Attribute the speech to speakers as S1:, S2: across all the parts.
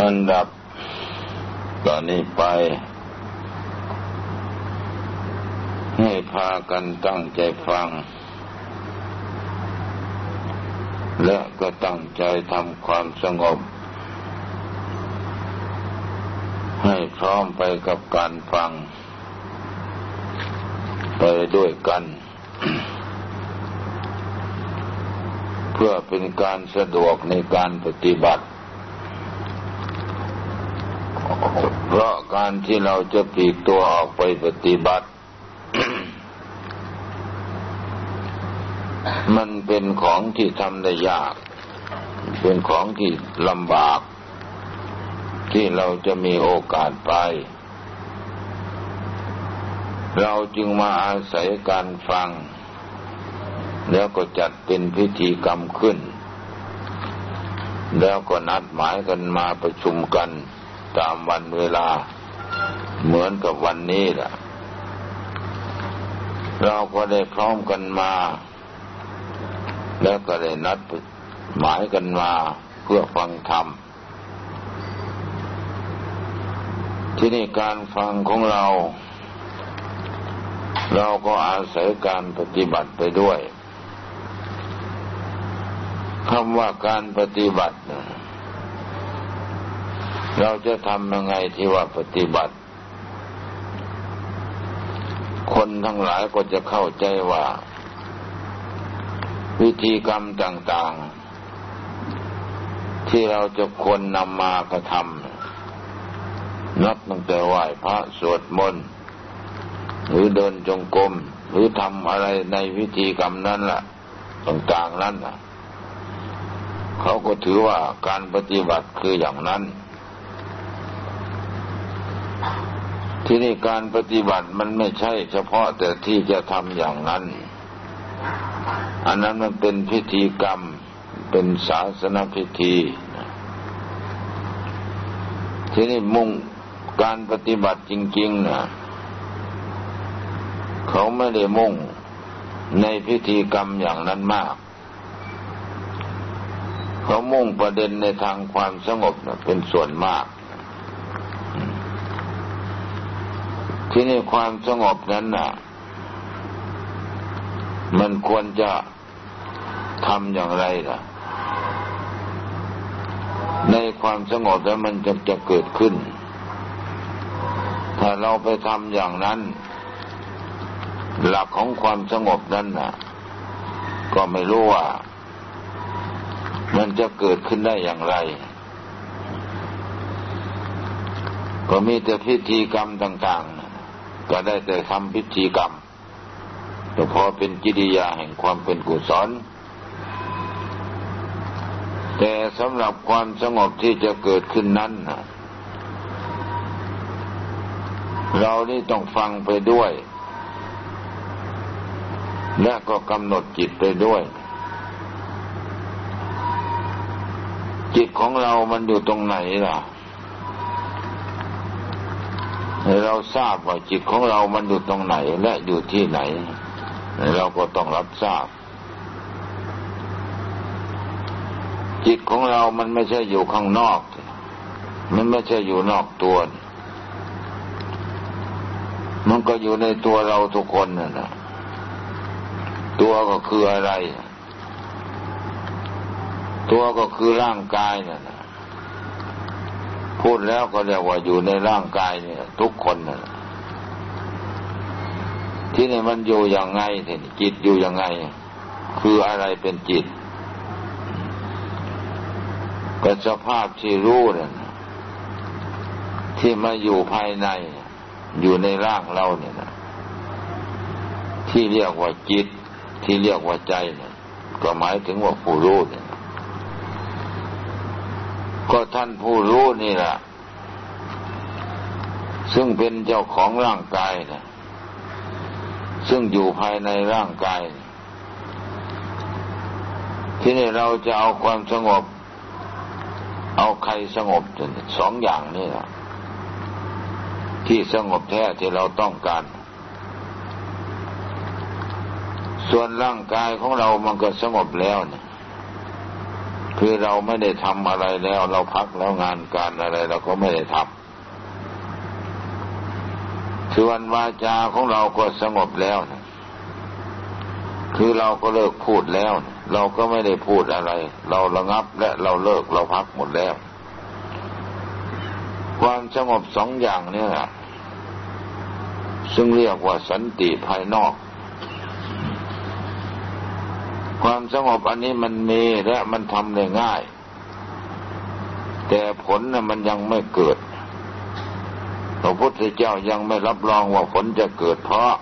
S1: อันดับตอนนี้ไป ให้พากันตั้งใจฟัง และก็ตั้งใจทำความสงบ ให้พร้อมไปกับการฟัง ไปด้วยกัน เพื่อเป็นการสะดวกในการปฏิบัติเพราะ การที่เราจะปีกตัวออกไปปฏิบัติ มันเป็นของที่ทำได้ยาก เป็นของที่ลำบาก ที่เราจะมีโอกาสไป เราจึงมาอาศัยการฟัง แล้วก็จัดเป็นพิธีกรรมขึ้น แล้วก็นัดหมายกันมาประชุมกันตามวันเวลา เหมือนกับวันนี้แหละเราก็ได้พร้อมกันมา แล้วก็ได้นัดหมายกันมาเพื่อฟังธรรม ที่นี่การฟังของเรา เราก็อาศัยการปฏิบัติไปด้วยคำว่าการปฏิบัติ เราจะทำยังไงที่ว่าปฏิบัติ คน ทั้งหลายก็จะเข้าใจว่า วิธีกรรมต่างๆ ที่เราจะควรนำมากระทำนับตั้งแต่ไหว้พระสวดมนต์หรือเดินจงกรมหรือทำอะไรในวิธีกรรมนั้นละ่ะ ต่างๆนั้นล่ะ เขาก็ถือว่าการปฏิบัติคืออย่างนั้น ที่นี่การปฏิบัติมันไม่ใช่เฉพาะแต่ที่จะทำอย่างนั้น อันนั้นมันเป็นพิธีกรรม เป็นศาสนพิธี ที่นี่มุ่งการปฏิบัติจริงๆนะเขาไม่ได้มุ่งในพิธีกรรมอย่างนั้นมาก เขามุ่งประเด็นในทางความสงบนะเป็นส่วนมาก ที่นี่ความสงบนั้นน่ะ มันควรจะทำอย่างไรล่ะ ในความสงบแล้วมันจะจะเกิดขึ้น ถ้าเราไปทำอย่างนั้น หลักของความสงบนั้นน่ะ ก็ไม่รู้ว่า มันจะเกิดขึ้นได้อย่างไรก็มีแต่พิธีกรรมต่าง ๆ ก็ได้แต่ทำพิธีกรรมแต่พอเป็นกิริยาแห่งความเป็นกุศลแต่สำหรับความสงบที่จะเกิดขึ้นนั้นเรานี่ต้องฟังไปด้วย และก็กำหนดจิตไปด้วย จิตของเรามันอยู่ตรงไหนล่ะ เราทราบว่าจิตของเรามันอยู่ตรงไหนและอยู่ที่ไหน เราก็ต้องรับทราบ จิตของเรามันไม่ใช่อยู่ข้างนอก มันไม่ใช่อยู่นอกตัว มันก็อยู่ในตัวเราทุกคนน่ะนะตัวก็คืออะไร ตัวก็คือร่างกายน่ะนะ พูดแล้วก็เรียกว่าอยู่ในร่างกายเนี่ย ทุกคนนะที่นี่มันอยู่อย่างไงทีนจิตอยู่อย่างไง คืออะไรเป็นจิตก็สภาพที่รู้เนี่ยที่มาอยู่ภายใน อยู่ในร่างเราเนี่ยนะที่เรียกว่าจิต ที่เรียกว่าใจเนี่ยก็หมายถึงว่าผู้รู้เนี่ย ก็ท่านผู้รู้นี่แหละซึ่งเป็นเจ้าของร่างกายนะซึ่งอยู่ภายในร่างกาย ที่นี่เราจะเอาความสงบ เอาใครสงบสองอย่างนี่แหละที่สงบแท้ที่เราต้องการ ส่วนร่างกายของเรามันก็สงบแล้วเนี่ย คือเราไม่ได้ทำอะไรแล้ว เราพักแล้วงานการอะไรเราก็ไม่ได้ทำส่วนวาจาของเราก็สงบแล้วนะคือเราก็เลิกพูดแล้วนะเราก็ไม่ได้พูดอะไร เราระงับและเราเลิกเราพักหมดแล้ว ความสงบสองอย่างเนี่ยซึ่งเรียกว่าสันติภายนอก ความสงบอันนี้มันมีและมันทำได้ง่าย แต่ผลน่ะมันยังไม่เกิดพระพุทธเจ้ายังไม่รับรองว่าผลจะเกิดเพราะ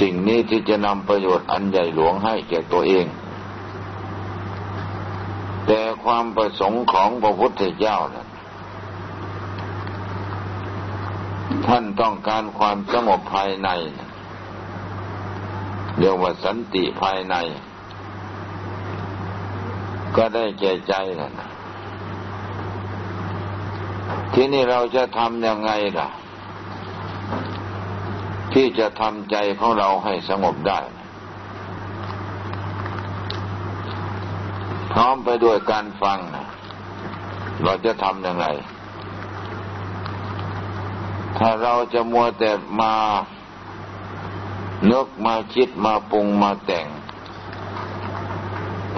S1: สิ่งนี้ที่จะนำประโยชน์อันใหญ่หลวงให้แก่ตัวเอง แต่ความประสงค์ของพระพุทธเจ้านะท่านต้องการความสงบภายในนะ เรียกว่าสันติภายใน ก็ได้แก่ใจน่ะทีนี้เราจะทำยังไงล่ะ ที่จะทำใจของเราให้สงบได้ พร้อมไปด้วยการฟังเราจะทำยังไง ถ้าเราจะมัวแต่มา นึกมาคิดมาปรุงมาแต่ง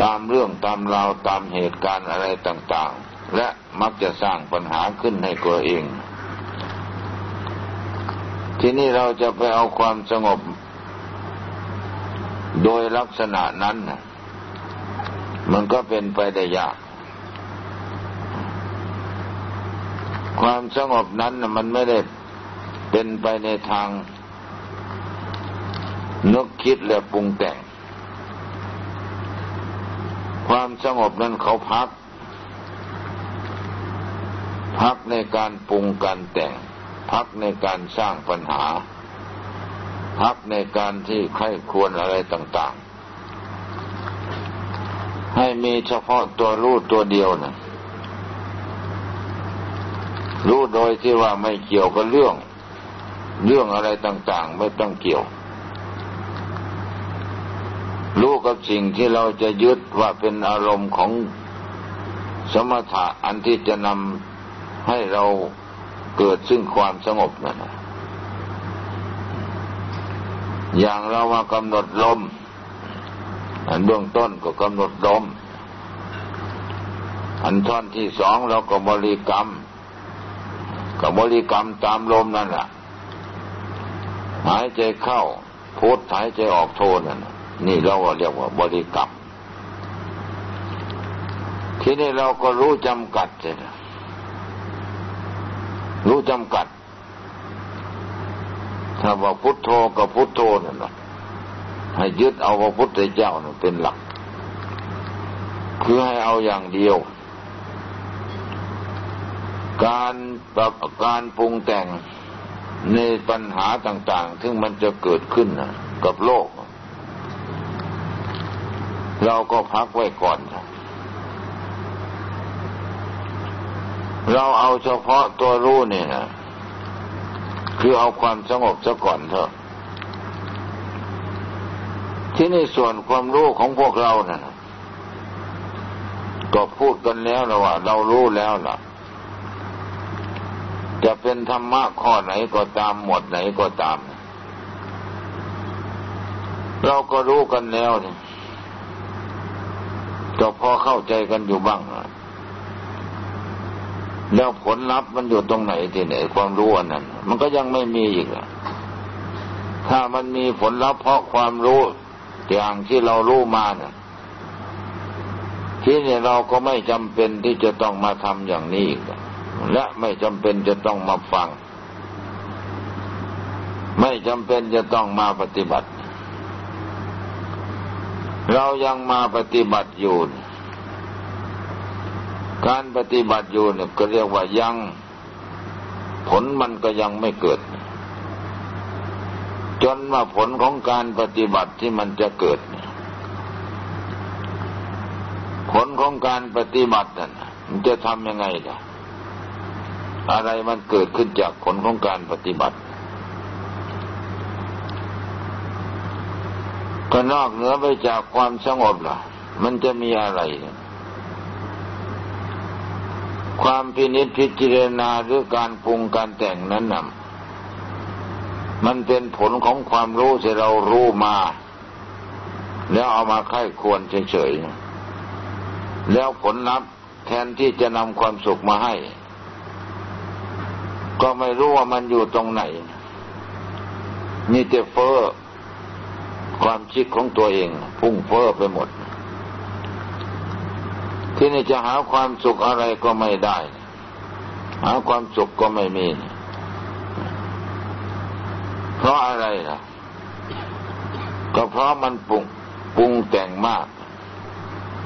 S1: ตามเรื่องตามราวตามเหตุการณ์อะไรต่างๆ และมักจะสร้างปัญหาขึ้นให้ตัวเอง ทีนี้เราจะไปเอาความสงบ โดยลักษณะนั้น มันก็เป็นไปได้ยาก ความสงบนั้นมันไม่ได้เป็นไปในทาง นึกคิดและปรุงแต่ง ความสงบนั้นเขาพัก พักในการปรุงการแต่ง พักในการสร้างปัญหา พักในการที่ใครควรอะไรต่าง ๆ ให้มีเฉพาะตัวรู้ตัวเดียวนะรู้โดยที่ว่าไม่เกี่ยวกับเรื่อง เรื่องอะไรต่าง ๆ ไม่ต้องเกี่ยว รู้กับสิ่งที่เราจะยึดว่าเป็นอารมณ์ของสมถะอันที่จะนำให้เราเกิดซึ่งความสงบนั่นอย่างเรามากำหนดลมอันเบื้องต้นก็กำหนดลม อันท่อนที่สองเราก็บริกรรมก็บริกรรมตามลมนั่นแหละหายใจเข้าพุทหายใจออกโทนั่น นี่เราเรียกว่าบริกรรม ทีนี้เราก็รู้จำกัดเลยรู้จำกัด ถ้าว่าพุทโธกับพุทโธนั่นนะให้ยึดเอาพระพุทธเจ้านั่นเป็นหลัก คือให้เอาอย่างเดียว การปรับการปรุงแต่งในปัญหาต่าง ๆ ซึ่งมันจะเกิดขึ้นนะกับโลก เราก็พักไว้ก่อนเราเอาเฉพาะตัวรู้เนี่ยนะคือเอาความสงบซะก่อนเถอะ ที่ในส่วนความรู้ของพวกเรานะ่ะก็พูดกันแล้วนะว่า เรารู้แล้วล่ะ จะเป็นธรรมะข้อไหนก็ตามหมดไหนก็ตาม เราก็รู้กันแล้วเนี่ย ก็พอเข้าใจกันอยู่บ้าง แล้วผลลัพธ์มันอยู่ตรงไหนที่ไหนความรู้อันนั้น มันก็ยังไม่มีอีกถ้ามันมีผลลัพธ์เพราะความรู้อย่างที่เรารู้มาเนี่ยที่นี่เราก็ไม่จำเป็นที่จะต้องมาทำอย่างนี้อีกและไม่จำเป็นจะต้องมาฟัง ไม่จำเป็นจะต้องมาปฏิบัติ เรายังมาปฏิบัติอยู่ การปฏิบัติอยู่เนี่ยก็เรียกว่ายัง ผลมันก็ยังไม่เกิด จนว่าผลของการปฏิบัติที่มันจะเกิด ผลของการปฏิบัตินั่นมันจะทำยังไงล่ะ อะไรมันเกิดขึ้นจากผลของการปฏิบัติ ก็นอกเหนือไปจากความสงบล่ะ มันจะมีอะไร ความพินิจพิจารณาหรือการปรุงการแต่งนั้นน่ะมันเป็นผลของความรู้ที่เรารู้มา แล้วเอามาไข้ควรเฉยๆแล้วผลลัพธ์แทนที่จะนำความสุขมาให้ ก็ไม่รู้ว่ามันอยู่ตรงไหน นี่จะเฟ้อ ความคิดของตัวเอง พุ่งเฟ้อไปหมด ที่นี่จะหาความสุขอะไรก็ไม่ได้ หาความสุขก็ไม่มี เพราะอะไรล่ะ ก็เพราะมันปรุงปรุงแต่งมาก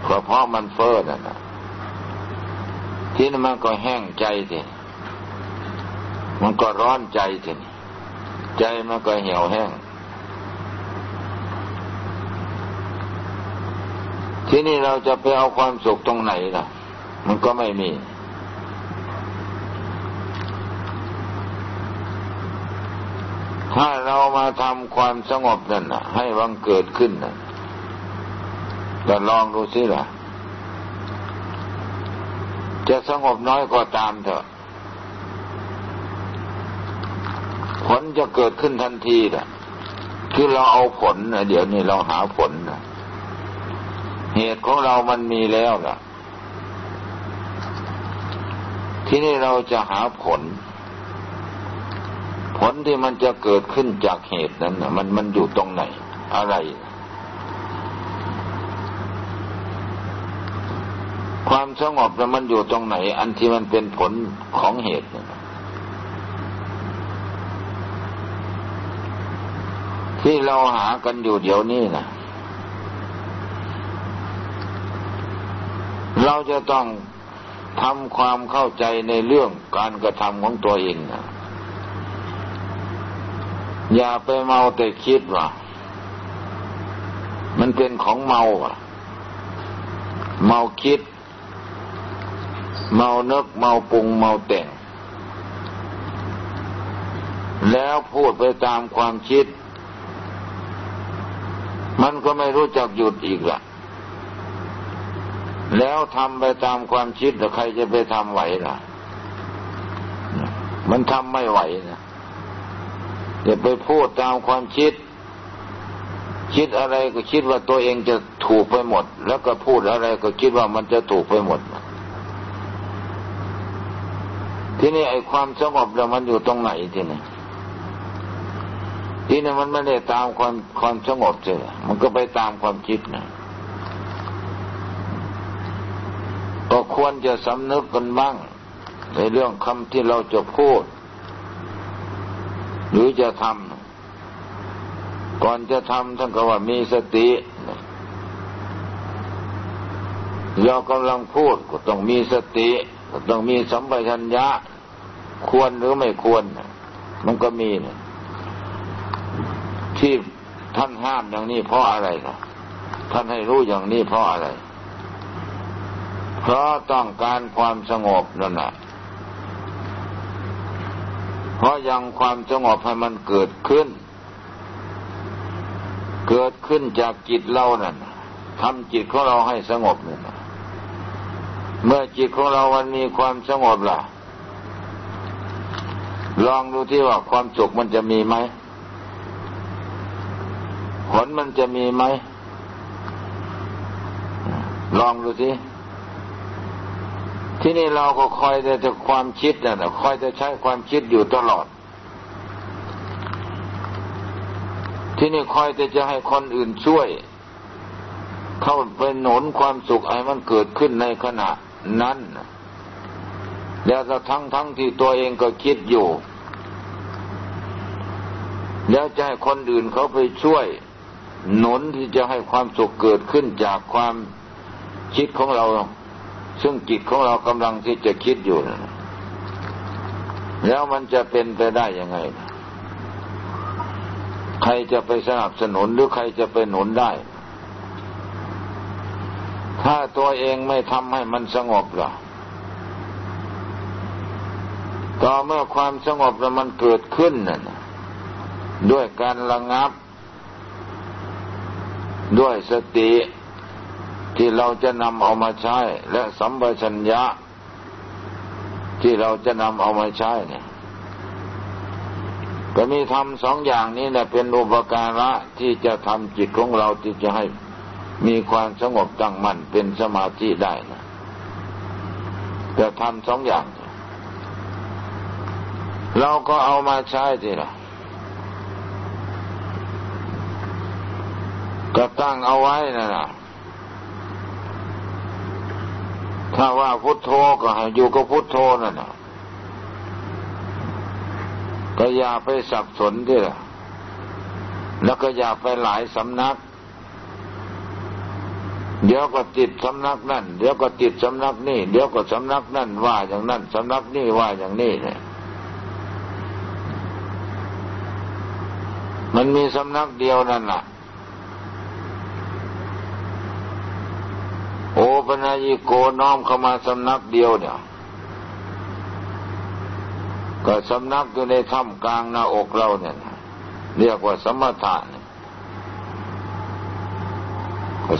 S1: ก็เพราะมันเฟ้อนั่นนะที่นี่มันก็แห้งใจทีมันก็ร้อนใจทีใจมันก็เหี่ยวแห้ง ที่นี่เราจะไปเอาความสุขตรงไหนล่ะ มันก็ไม่มี ถ้าเรามาทำความสงบนั่นนะให้วังเกิดขึ้นนะก็ลองดูสิล่ะ จะสงบน้อยก็ตามเถอะ ผลจะเกิดขึ้นทันทีนะคือเราเอาผลนะเดี๋ยวนี้เราหาผลนะ เหตุของเรามันมีแล้วล่ะที่นี่เราจะหาผล ผลที่มันจะเกิดขึ้นจากเหตุนั้นนะมันมันอยู่ตรงไหน อะไร ความสงบแล้วมันอยู่ตรงไหน อันที่มันเป็นผลของเหตุนะที่เราหากันอยู่เดี๋ยวนี้นะ เราจะต้องทำความเข้าใจในเรื่องการกระทำของตัวเองนะอย่าไปเมาแต่คิดว่า มันเป็นของเมาอะ เมาคิด เมาเนกเมาปรุงเมาแต่ง แล้วพูดไปตามความคิด มันก็ไม่รู้จักหยุดอีกล่ะ แล้วทำไปตามความคิดแต่ใครจะไปทำไหวล่ะ มันทำไม่ไหวนะอย่าไปพูดตามความคิด คิดอะไรก็คิดว่าตัวเองจะถูกไปหมด แล้วก็พูดอะไรก็คิดว่ามันจะถูกไปหมด ที่นี่ไอ้ความสงบแล้วมันอยู่ตรงไหนที่นี่ที่นี่มันไม่ได้ตามความความสงบเลยมันก็ไปตามความคิดนะก็ ควรจะสำนึกกันบ้าง ในเรื่องคำที่เราจะพูด หรือจะทำก่อนจะทำท่านก็ว่ามีสติ เรากำลังพูดก็ต้องมีสติ ก็ต้องมีสัมปชัญญะ ควรหรือไม่ควร มันก็มีนะที่ท่านห้ามอย่างนี้เพราะอะไรนะท่านให้รู้อย่างนี้เพราะอะไร เพราะต้องการความสงบนั่นแหละเพราะยังความสงบให้มันเกิดขึ้น เกิดขึ้นจากจิตเรานั่นทำจิตของเราให้สงบนั่นเมื่อจิตของเรามันมีความสงบล่ะ ลองดูที่ว่าความสุขมันจะมีไหมผลมันจะมีไหม ลองดูสิ ที่นี่เราก็คอยแต่จะความคิดนะคอยจะใช้ความคิดอยู่ตลอด ที่นี่คอยแต่จะให้คนอื่นช่วย เข้าไปหนุนความสุขไอ้มันเกิดขึ้นในขณะนั้น แล้วทั้งทั้งที่ตัวเองก็คิดอยู่ แล้วจะให้คนอื่นเขาไปช่วย หนุนที่จะให้ความสุขเกิดขึ้นจากความคิดของเรา ซึ่งจิตของเรากำลังที่จะคิดอยู่นะแล้วมันจะเป็นไปได้ยังไง ใครจะไปสนับสนุนหรือใครจะไปหนุนได้ ถ้าตัวเองไม่ทำให้มันสงบหรอต่อเมื่อความสงบแล้วมันเกิดขึ้นน่ะด้วยการระงับ ด้วยสติ ที่เราจะนำเอามาใช้ และสัมปชัญญะ ที่เราจะนำเอามาใช้เนี่ยก็มีทำสองอย่างนี้แหละเป็นอุปการะที่จะทำจิตของเราที่จะให้มีความสงบตั้งมั่นเป็นสมาธิได้นะจะทำสองอย่าง เราก็เอามาใช้ทีละก็ตั้งเอาไว้นะนะ ถ้าว่าพุทโธก็ให้อยู่กับพุทโธนั่นนะก็อย่าไปสับสนที่ละแล้วก็อย่าไปหลายสำนัก เดี๋ยวก็ติดสำนักนั่น เดี๋ยวก็ติดสำนักนี่ เดี๋ยวก็สำนักนั่นว่าอย่างนั้นสำนักนี่ว่าอย่างนี้เนี่ย มันมีสำนักเดียวนั่นแหละโอ ปนายิโกน้อมเข้ามาสำนักเดียวเนี่ย ก็สำนักอยู่ในถ้ำกลางหน้าอกเราเนี่ยเรียกว่าสมถะเนี่ย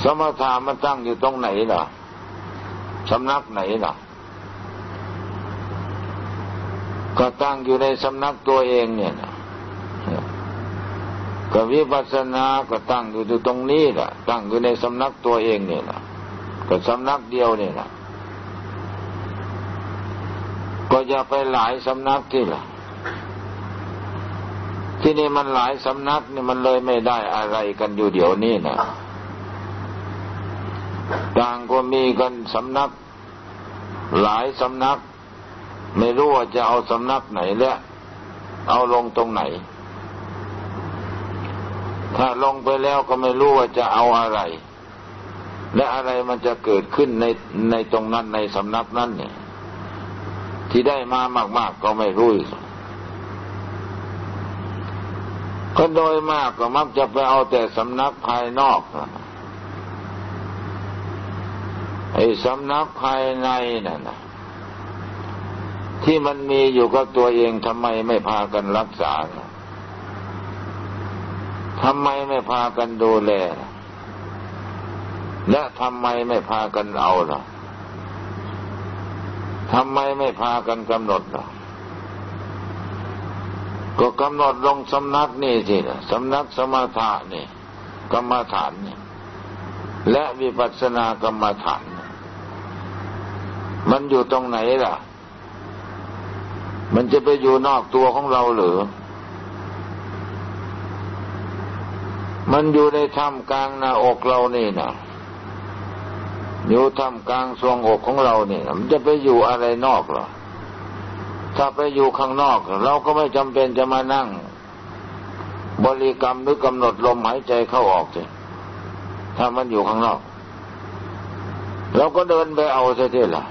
S1: สมถะมันตั้งอยู่ตรงไหนล่ะสำนักไหนล่ะ ก็ตั้งอยู่ในสำนักตัวเองเนี่ยก็วิปัสสนาก็ตั้งอยู่ตรงนี้แหละตั้งอยู่ในสำนักตัวเองเนี่ยนะ ก็สำนักเดียวนี่นะก็อย่าไปหลายสำนักที่ละที่นี่มันหลายสำนักนี่มันเลยไม่ได้อะไรกันอยู่เดี๋ยวนี้นะต่างก็มีกันสำนัก หลายสำนัก ไม่รู้ว่าจะเอาสำนักไหนแล้วเอาลงตรงไหน ถ้าลงไปแล้วก็ไม่รู้ว่าจะเอาอะไร และอะไรมันจะเกิดขึ้นในในตรงนั้นในสำนักนั้นเนี่ย ที่ได้มามาก ๆ ก็ไม่รู้ก็โดยมากก็มักจะไปเอาแต่สำนักภายนอกไอ้สำนักภายในนั่นนะที่มันมีอยู่กับตัวเองทำไมไม่พากันรักษาทำไมไม่พากันดูแล และทำไมไม่พากันเอาล่ะทำไมไม่พากันกำหนดล่ะก็กำหนดลงสำนักนี่สิสำนักสมถะนี่กรรมฐานนี่และวิปัสสนากรรมฐาน มันอยู่ตรงไหนล่ะ มันจะไปอยู่นอกตัวของเราหรือ มันอยู่ในถ้ำกลางหน้าอกเรานี่นะ อยู่ท่ามกลางทรวงอกของเราเนี่ย มันจะไปอยู่อะไรนอกหรอถ้าไปอยู่ข้างนอก เราก็ไม่จำเป็นจะมานั่ง บริกรรมหรือกำหนดลมหายใจเข้าออกสิถ้ามันอยู่ข้างนอก เราก็เดินไปเอาเสียทีละ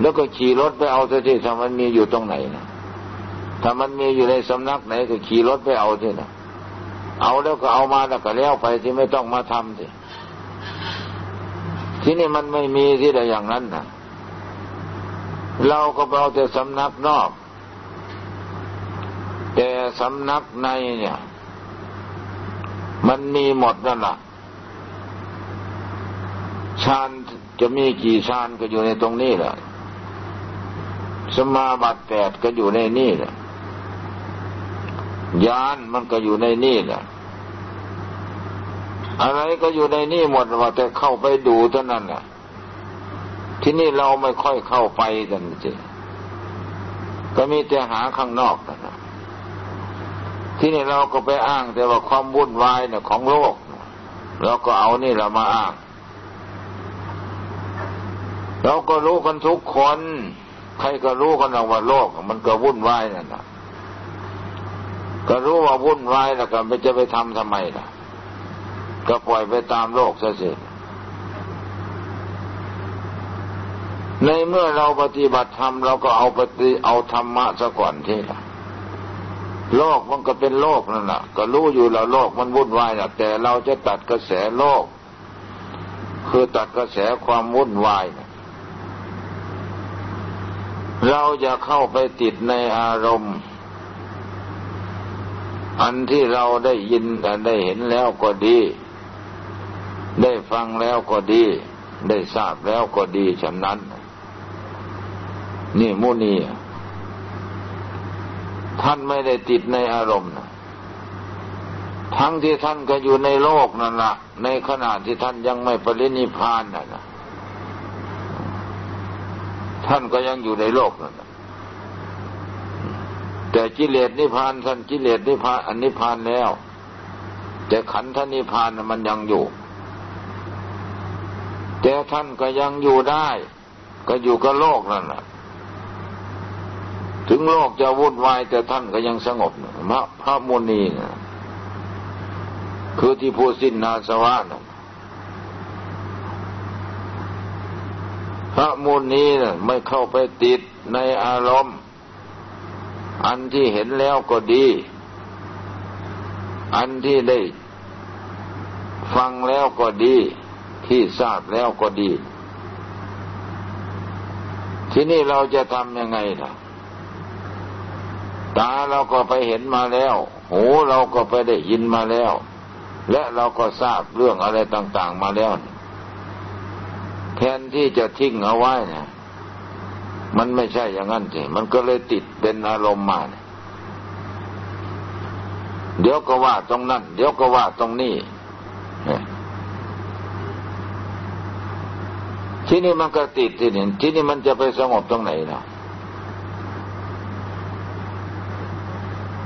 S1: แล้วก็ขี่รถไปเอาเสียทีถ้ามันมีอยู่ตรงไหนนะถ้ามันมีอยู่ในสำนักไหนก็ขี่รถไปเอาทีละเอาแล้วก็เอามาแล้วก็แล้วไปที่ไม่ต้องมาทำสิ ที่นี่มันไม่มีที่ใดอย่างนั้นนะเราก็เอาแต่สำนักนอก แต่สำนักในเนี่ย มันมีหมดนั่นแหละฌานจะมีกี่ฌานก็อยู่ในตรงนี้แหละสมาบัติแปดก็อยู่ในนี่แหละยานมันก็อยู่ในนี่แหละ อะไรก็อยู่ในนี่หมดว่าแต่เข้าไปดูเท่านั้นแหละที่นี่เราไม่ค่อยเข้าไปกันจริงก็มีแต่หาข้างนอกนะที่นี่เราก็ไปอ้างแต่ว่าความวุ่นวายเนี่ยของโลกเราก็เอานี่เรามาอ้าง เราก็รู้กันทุกคน ใครก็รู้กันว่าโลก มันก็วุ่นวายนั่นนะก็รู้ว่าวุ่นวายแล้วก็ไม่จะไปทำทำไมล่ะ ก็ปล่อยไปตามโลกซะสิในเมื่อเราปฏิบัติธรรมเราก็เอาปฏิเอาธรรมะซะก่อนที่ละโลกมันก็เป็นโลกนั่นแหละก็รู้อยู่แล้วโลกมันวุ่นวายนะแต่เราจะตัดกระแสโลก คือตัดกระแสความวุ่นวายนะเราจะเข้าไปติดในอารมณ์ อันที่เราได้ยินได้เห็นแล้วก็ดี ได้ฟังแล้วก็ดี ได้ทราบแล้วก็ดีฉะนั้น นี่มุนีท่านไม่ได้ติดในอารมณ์นะทั้งที่ท่านก็อยู่ในโลกนั่นละในขณะที่ท่านยังไม่ปรินิพานน่ะนะท่านก็ยังอยู่ในโลกนั่นแต่กิเลสนิพานท่านกิเลสนิพานอันนิพานแล้ว แต่ขันธนิพานมันยังอยู่ แต่ท่านก็ยังอยู่ได้ ก็อยู่กับโลกนั่นแหละถึงโลกจะวุ่นวายแต่ท่านก็ยังสงบพระพระมุนีนะคือที่ผู้สิ้นนาสวะนะพระมุนีนะไม่เข้าไปติดในอารมณ์ อันที่เห็นแล้วก็ดี อันที่ได้ฟังแล้วก็ดี ที่ทราบแล้วก็ดี ที่นี่เราจะทำยังไงล่ะตาเราก็ไปเห็นมาแล้ว หูเราก็ไปได้ยินมาแล้ว และเราก็ทราบเรื่องอะไรต่าง ๆ มาแล้ว แทนที่จะทิ้งเอาไว้เนี่ยมันไม่ใช่อย่างนั้นสิ มันก็เลยติดเป็นอารมณ์มาเเดี๋ยวก็ว่าตรงนั้น เดี๋ยวก็ว่าตรงนี้ ที่นี่มันก็ติดที่นี่ที่นี่มันจะไปสงบตรงไหนเนาะ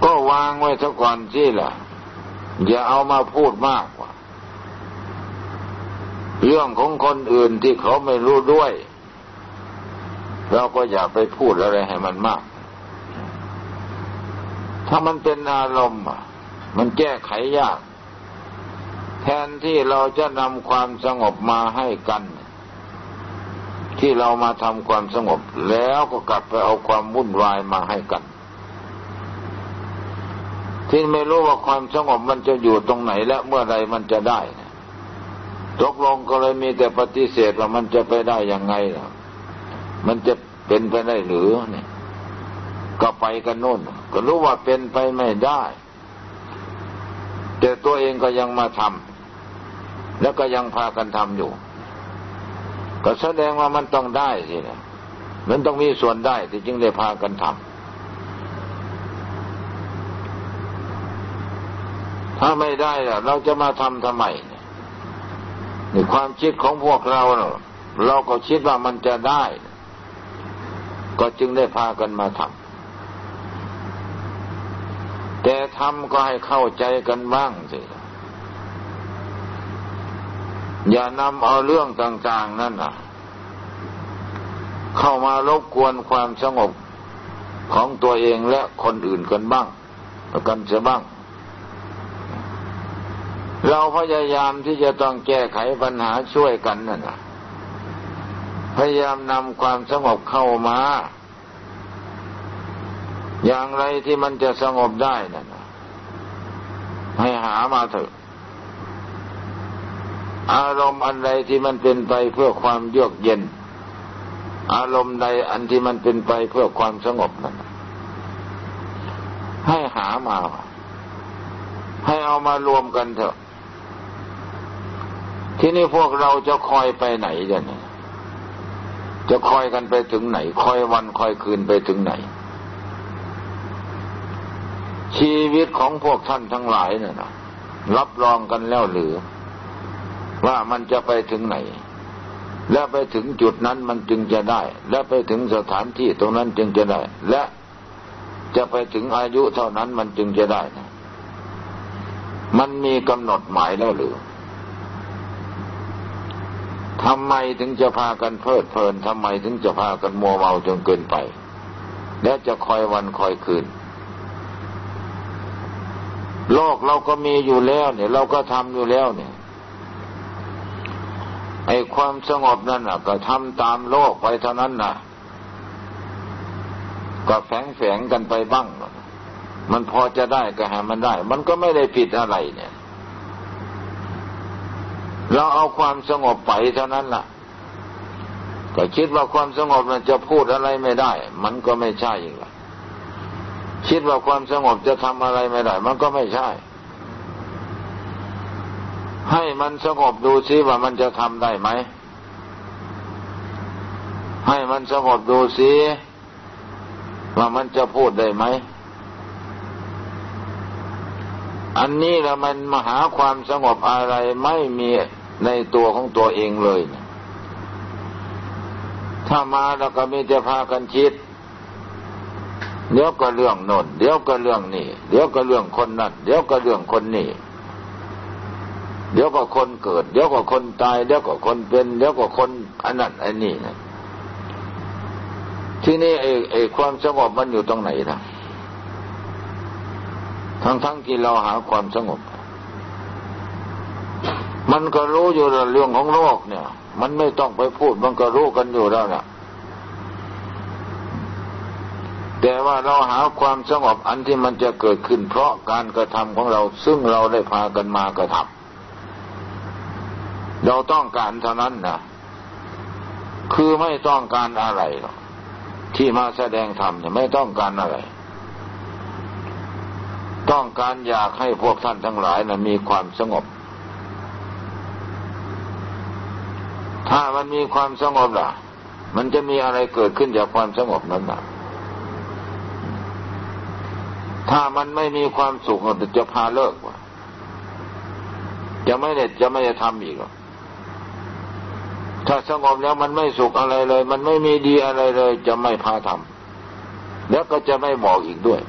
S1: ก็วางไว้ซะก่อนสิล่ะ อย่าเอามาพูดมากกว่า เรื่องของคนอื่นที่เขาไม่รู้ด้วย เราก็อย่าไปพูดอะไรให้มันมาก ถ้ามันเป็นอารมณ์มันแก้ไขยาก แทนที่เราจะนำความสงบมาให้กัน ที่เรามาทำความสงบ แล้วก็กลับไปเอาความวุ่นวายมาให้กัน ที่ไม่รู้ว่าความสงบมันจะอยู่ตรงไหนและเมื่อไรมันจะได้ตกลงก็เลยมีแต่ปฏิเสธว่ามันจะไปได้ยังไงล่ะ มันจะเป็นไปได้หรือเนี่ย ก็ไปกันโน่น ก็รู้ว่าเป็นไปไม่ได้ แต่ตัวเองก็ยังมาทำแล้วก็ยังพากันทำอยู่ ก็แสดงว่ามันต้องได้สินะมันต้องมีส่วนได้ที่จึงได้พากันทำถ้าไม่ได้ล่ะเราจะมาทำทำไมนี่ความคิดของพวกเราเนาะเราก็คิดว่ามันจะได้ ก็จึงได้พากันมาทำแต่ทำก็ให้เข้าใจกันบ้างสิ อย่านำเอาเรื่องต่าง ๆ นั่นน่ะ เข้ามารบกวนความสงบของตัวเองและคนอื่นกันบ้างกันเสียบ้าง เราพยายามที่จะต้องแก้ไขปัญหาช่วยกันนั่นนะพยายามนำความสงบเข้ามา อย่างไรที่มันจะสงบได้นั่นนะให้หามาเถอะ อารมณ์อันใดที่มันเป็นไปเพื่อความเยือกเย็น อารมณ์ใดอันที่มันเป็นไปเพื่อความสงบนั่นให้หามา ให้เอามารวมกันเถอะ ที่นี้พวกเราจะคอยไปไหนจะเนี่ยจะคอยกันไปถึงไหน คอยวันคอยคืนไปถึงไหน ชีวิตของพวกท่านทั้งหลายเนี่ยนะรับรองกันแล้วหรือ ว่ามันจะไปถึงไหน และไปถึงจุดนั้นมันจึงจะได้ และไปถึงสถานที่ตรงนั้นจึงจะได้ และจะไปถึงอายุเท่านั้นมันจึงจะได้นะมันมีกำหนดหมายแล้วหรือทำไมถึงจะพากันเพลิดเพลินทำไมถึงจะพากันมัวเมาจนเกินไป และจะคอยวันคอยคืน โลกเราก็มีอยู่แล้วเนี่ย เราก็ทำอยู่แล้วเนี่ย ความสงบนั่นน่ะก็ทำตามโลกไปเท่านั้นน่ะก็แฝงแฝงกันไปบ้าง มันพอจะได้ก็ให้มันได้ มันก็ไม่ได้ผิดอะไรเนี่ย เราเอาความสงบไปเท่านั้นล่ะ ก็คิดว่าความสงบมันจะพูดอะไรไม่ได้ มันก็ไม่ใช่อีกละคิดว่าความสงบจะทำอะไรไม่ได้ มันก็ไม่ใช่ ให้มันสงบดูซิว่ามันจะทำได้ไหม ให้มันสงบดูซิว่ามันจะพูดได้ไหม อันนี้ละมันมหาความสงบอะไรไม่มีในตัวของตัวเองเลยถ้ามาแล้วก็มีแต่พากันคิด เดี๋ยวก็เรื่องโน่น เดี๋ยวก็เรื่องนี่ เดี๋ยวก็เรื่องคนนั้นเดี๋ยวก็เรื่องคนนี้ เดี๋ยวก็คนเกิด เดี๋ยวก็คนตาย เดี๋ยวก็คนเป็น เดี๋ยวก็คนอันนั้นอันนี้นะที่นี่ไอ้ไอ้ความสงบมันอยู่ตรงไหนนะทั้งทั้งที่เราหาความสงบ มันก็รู้อยู่เรื่องของโลกเนี่ย มันไม่ต้องไปพูด มันก็รู้กันอยู่แล้วนะแต่ว่าเราหาความสงบอันที่มันจะเกิดขึ้นเพราะการกระทำของเราซึ่งเราได้พากันมากระทำ เราต้องการเท่านั้นนะคือไม่ต้องการอะไรหรอกที่มาแสดงธรรมเนี่ยไม่ต้องการอะไร ต้องการอยากให้พวกท่านทั้งหลายนะมีความสงบ ถ้ามันมีความสงบล่ะ มันจะมีอะไรเกิดขึ้นจากความสงบนั้นล่ะ ถ้ามันไม่มีความสุขจะพาเลิกว่ะจะไม่เด็ดจะไม่จะทำอีกหรอก ถ้าสงบแล้วมันไม่สุขอะไรเลย มันไม่มีดีอะไรเลย จะไม่พาทำแล้วก็จะไม่บอกอีกด้วย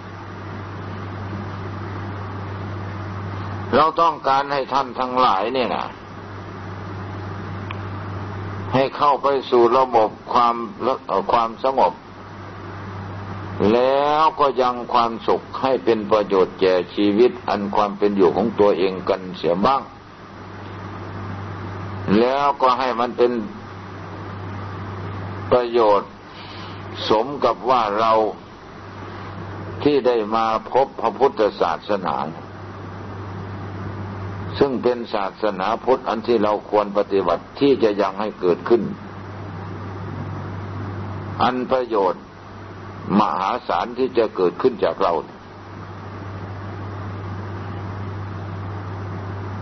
S1: เราต้องการให้ท่านทั้งหลายเนี่ยนะให้เข้าไปสู่ระบบความความสงบ แล้วก็ยังความสุขให้เป็นประโยชน์แก่ชีวิตอันความเป็นอยู่ของตัวเองกันเสียบ้าง แล้วก็ให้มันเป็นประโยชน์ สมกับว่าเราที่ได้มาพบพระพุทธศาสนา ซึ่งเป็นศาสนาพุทธอันที่เราควรปฏิบัติที่จะยังให้เกิดขึ้น อันประโยชน์มหาศาลที่จะเกิดขึ้นจากเรา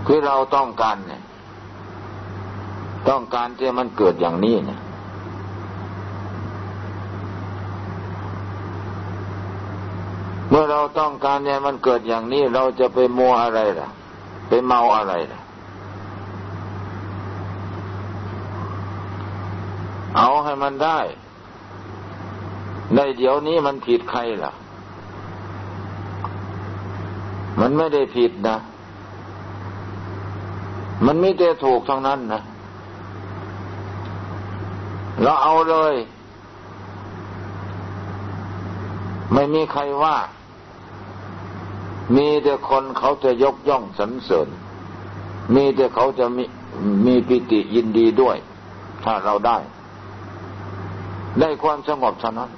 S1: คือเราต้องการเนี่ย ต้องการที่มันเกิดอย่างนี้เนี่ยเมื่อเราต้องการเนี่ยมันเกิดอย่างนี้เราจะไปมัวอะไรล่ะ ไปเมาอะไรล่ะ เอาให้มันได้ ในเดี๋ยวนี้มันผิดใครล่ะ มันไม่ได้ผิดนะ มันไม่ได้ถูกทั้งนั้นนะ เราเอาเลย ไม่มีใครว่า มีแต่คนเขาจะยกย่องสรรเสริญ มีแต่เขาจะมีมีปิติยินดีด้วย ถ้าเราได้ ได้ความสงบเท่านั้น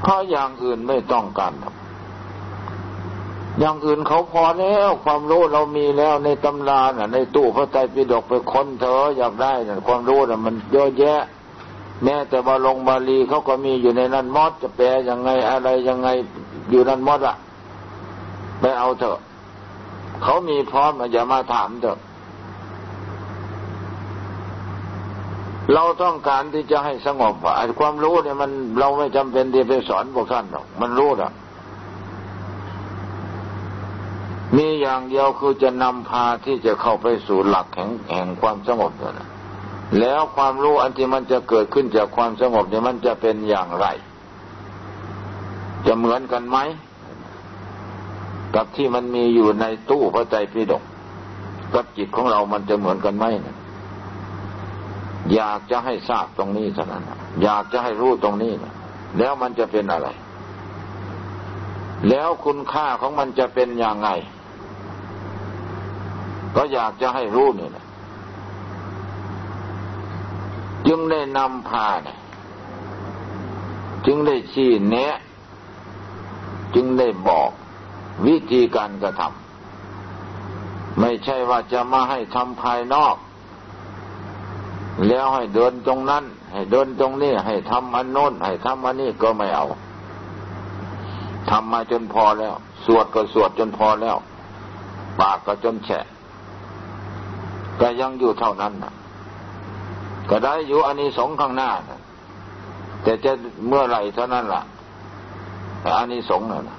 S1: เพราะอย่างอื่นไม่ต้องการหรอก อย่างอื่นเขาพอแล้วความรู้เรามีแล้วในตำราน่ะ ในตู้พระไตรปิฎกไปค้นเถอะอยากได้น่ะความรู้น่ะ มันเยอะแยะ แม้แต่บาลงบาลีเขาก็มีอยู่ในนั้นมอดจะแปลยังไงอะไรยังไงอยู่นั้นมอดอะไปเอาเถอะเขามีพร้อมอย่ามาถามเถอะเราต้องการที่จะให้สงบว่าความรู้เนี่ยมันเราไม่จำเป็นที่ไปสอนพวกท่านหรอกมันรู้อก มีอย่างเดียวคือจะนำพาที่จะเข้าไปสู่หลักแห่งแห่งความสงบนะแล้วความรู้อันที่มันจะเกิดขึ้นจากความสงบเนี่ยมันจะเป็นอย่างไร จะเหมือนกันไหม กับที่มันมีอยู่ในตู้พระใจพิดก กับจิตของเรามันจะเหมือนกันไหมนะอยากจะให้ทราบตรงนี้เท่านั้นอยากจะให้รู้ตรงนี้นะแล้วมันจะเป็นอะไร แล้วคุณค่าของมันจะเป็นอย่างไง ก็อยากจะให้รู้นี่แหละจึงได้นำพาเนี่ยจึงได้ชี้แนะ จึงได้บอกวิธีการกระทำไม่ใช่ว่าจะมาให้ทำภายนอก แล้วให้เดินตรงนั้น ให้เดินตรงนี้ ให้ทำอันโน้น ให้ทำอันนี้ก็ไม่เอาทำมาจนพอแล้ว สวดก็สวดจนพอแล้ว ปากก็จนแฉะ ก็ยังอยู่เท่านั้นนะก็ได้อยู่อันนี้สองข้างหน้านะแต่จะเมื่อไหร่เท่านั้นละ่ะอันนี้สงนะ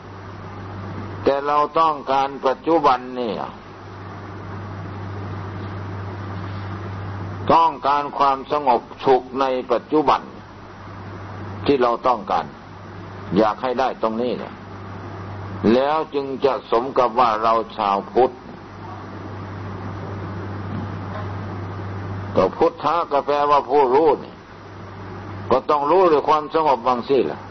S1: แต่เราต้องการปัจจุบันนี่ต้องการความสงบสุขในปัจจุบัน ที่เราต้องการ อยากให้ได้ตรงนี้เนี่ยแล้วจึงจะสมกับว่าเราชาวพุทธ ก็พุทธะก็แปลว่าผู้รู้นี่ก็ต้องรู้ด้วยความสงบบางสิล่ะ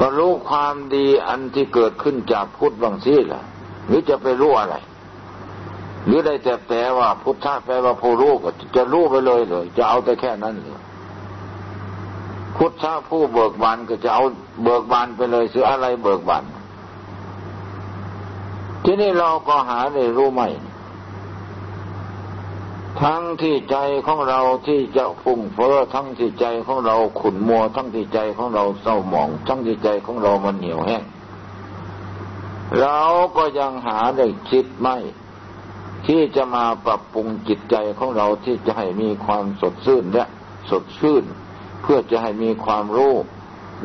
S1: ก็รู้ความดีอันที่เกิดขึ้นจากพุทธบางสิล่ะ หรือจะไปรู้อะไร หรือได้แต่แปลว่าพุทธะแปลว่าผู้รู้ก็จะรู้ไปเลยเลย จะเอาแต่แค่นั้นเลยพุทธะผู้เบิกบานก็จะเอาเบิกบานไปเลยสืออะไรเบิกบานที่นี่เราก็หาได้รู้ไหม ทั้งที่ใจของเราที่จะฟุ้งเฟ้อทั้งที่ใจของเราขุ่นมัว ทั้งที่ใจของเราเศร้าหมอง ทั้งที่ใจของเรามันเหนียวแห้งเราก็ยังหาได้คิดไม่ ที่จะมาปรับปรุงจิตใจของเราที่จะให้มีความสดชื่นและสดชื่น เพื่อจะให้มีความรู้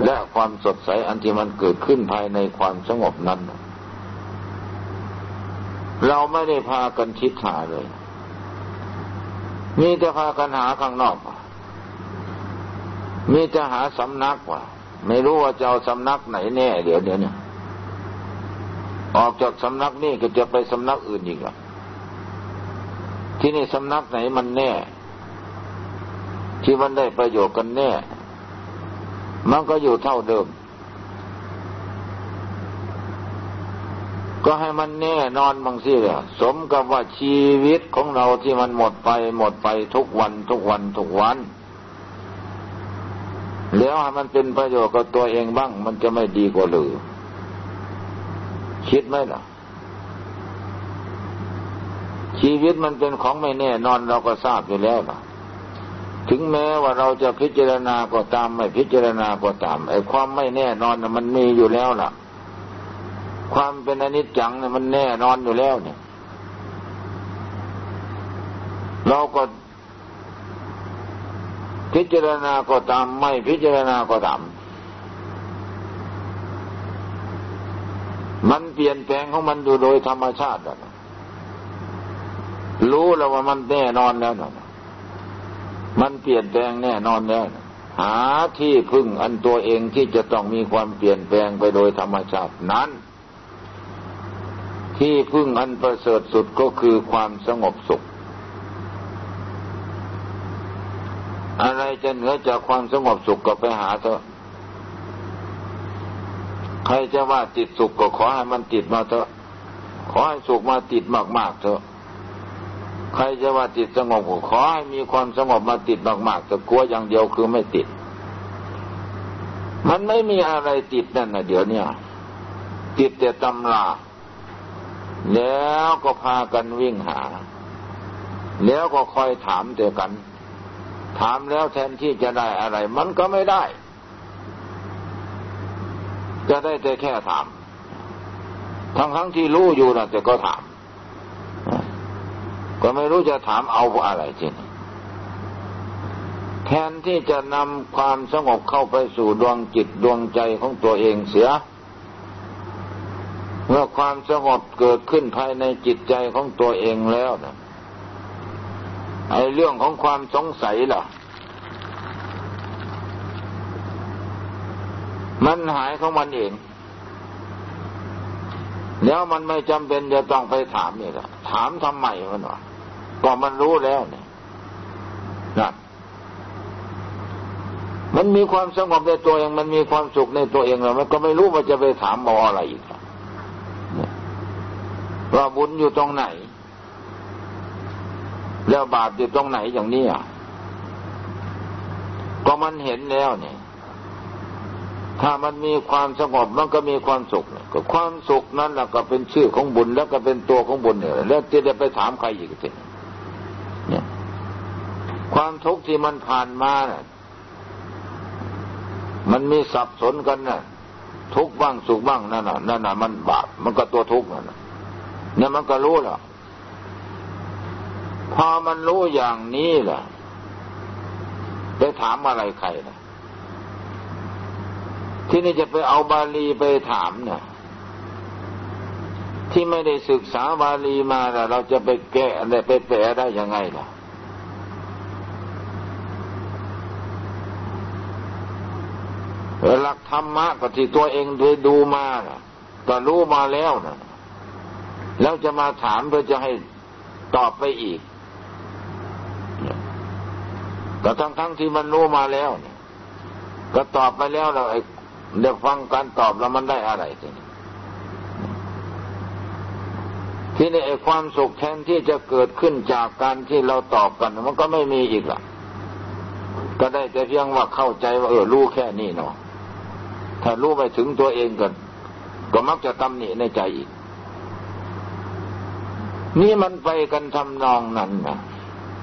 S1: และความสดใสอันที่มันเกิดขึ้นภายในความสงบนั้น เราไม่ได้พากันคิดหาเลย มีแต่พากันหาข้างนอก มีจะหาสำนักว่ะ ไม่รู้ว่าจะเอาสำนักไหนแน่ เดี๋ยวเดี๋ยวเนี่ยออกจากสำนักนี่ก็จะไปสำนักอื่นอีกอะที่นี่สำนักไหนมันแน่ ที่มันได้ประโยชน์กันแน่ มันก็อยู่เท่าเดิม ก็ให้มันแน่นอนบางสิเลยสมกับว่าชีวิตของเราที่มันหมดไปหมดไปทุกวันทุกวันทุกวัน แล้วให้มันเป็นประโยชน์กับตัวเองบ้าง มันจะไม่ดีกว่าหรือ คิดไหมล่ะ ชีวิตมันเป็นของไม่แน่นอนเราก็ทราบอยู่แล้วล่ะถึงแม้ว่าเราจะพิจารณาก็ตามไม่พิจารณาก็ตามไอ้ความไม่แน่นอนมันมีอยู่แล้วล่ะ ความเป็นอนิจจังเนี่ยมันแน่นอนอยู่แล้วเนี่ย เราก็พิจารณาก็ตามไม่พิจารณาก็ตาม มันเปลี่ยนแปลงของมันอยู่โดยธรรมชาตินะรู้แล้วว่ามันแน่นอนแล้วนะมันเปลี่ยนแปลงแน่นอนแล้วนะหาที่พึ่งอันตัวเองที่จะต้องมีความเปลี่ยนแปลงไปโดยธรรมชาตินั้น ที่พึ่งอันประเสริฐสุดก็คือความสงบสุข อะไรจะเหนือจากความสงบสุขก็ไปหาเถอะ ใครจะว่าติดสุขก็ขอให้มันติดมาเถอะ ขอให้สุขมาติดมากๆเถอะ ใครจะว่าติดสงบก็ขอให้มีความสงบมาติดมากๆแต่กลัวอย่างเดียวคือไม่ติด มันไม่มีอะไรติดนั่นนะเดี๋ยวนี้ติดแต่ตำรา แล้วก็พากันวิ่งหา แล้วก็คอยถามเดียวกัน ถามแล้วแทนที่จะได้อะไร มันก็ไม่ได้ จะได้แต่แค่ถาม ทั้งทั้งที่รู้อยู่นะแต่ก็ถาม ก็ไม่รู้จะถามเอาอะไรจริงแทนที่จะนำความสงบเข้าไปสู่ดวงจิตดวงใจของตัวเองเสีย เมื่อความสงบเกิดขึ้นภายในจิตใจของตัวเองแล้วนะไอ้เรื่องของความสงสัยล่ะ มันหายของมันเอง แล้วมันไม่จำเป็นจะต้องไปถามนี่ละถามทำไมมันวะก็มันรู้แล้วเนี่ยนะมันมีความสงบในตัวเอง มันมีความสุขในตัวเองแล้วมันก็ไม่รู้ว่าจะไปถามเอาอะไรอีก ว่าบุญอยู่ตรงไหน แล้วบาปอยู่ตรงไหนอย่างนี้อะก็มันเห็นแล้วเนี่ย ถ้ามันมีความสงบมันก็มีความสุขก็ความสุขนั้นแหละก็เป็นชื่อของบุญแล้วก็เป็นตัวของบุญเนี่ยแล้วจะไปถามใครอีกทีเนี่ย ความทุกข์ที่มันผ่านมาเนี่ยมันมีสับสนกันน่ะ ทุกบ้างสุขบ้างนั่นน่ะนั่นน่ะมันบาปมันก็ตัวทุกข์นั่น เนี่ยมันก็รู้ล้วพอมันรู้อย่างนี้แหละไปถามอะไรใครนะที่นี่จะไปเอาบาลีไปถามเนี่ยที่ไม่ได้ศึกษาบาลีมาแล้วเราจะไปแก้อะไรไปแปลได้ยังไงล่ะหลักธรรมะก็ที่ตัวเองเคยดูมานะก็รู้มาแล้วนะ แล้วจะมาถามเพื่อจะให้ตอบไปอีกก็ทั้งทั้งที่มันรู้มาแล้วเนี่ยก็ตอบไปแล้วเราไอ้เดี๋ยวฟังการตอบแล้วมันได้อะไรทีนี้ที่นี่ไอ้ความสุขแทนที่จะเกิดขึ้นจากการที่เราตอบกัน มันก็ไม่มีอีกละก็ได้แต่เพียงว่าเข้าใจว่าเออรู้แค่นี้เนาะถ้ารู้ไปถึงตัวเองก็ก็มักจะตำหนิในใจอีก นี่มันไปกันทำนองนั้นนะ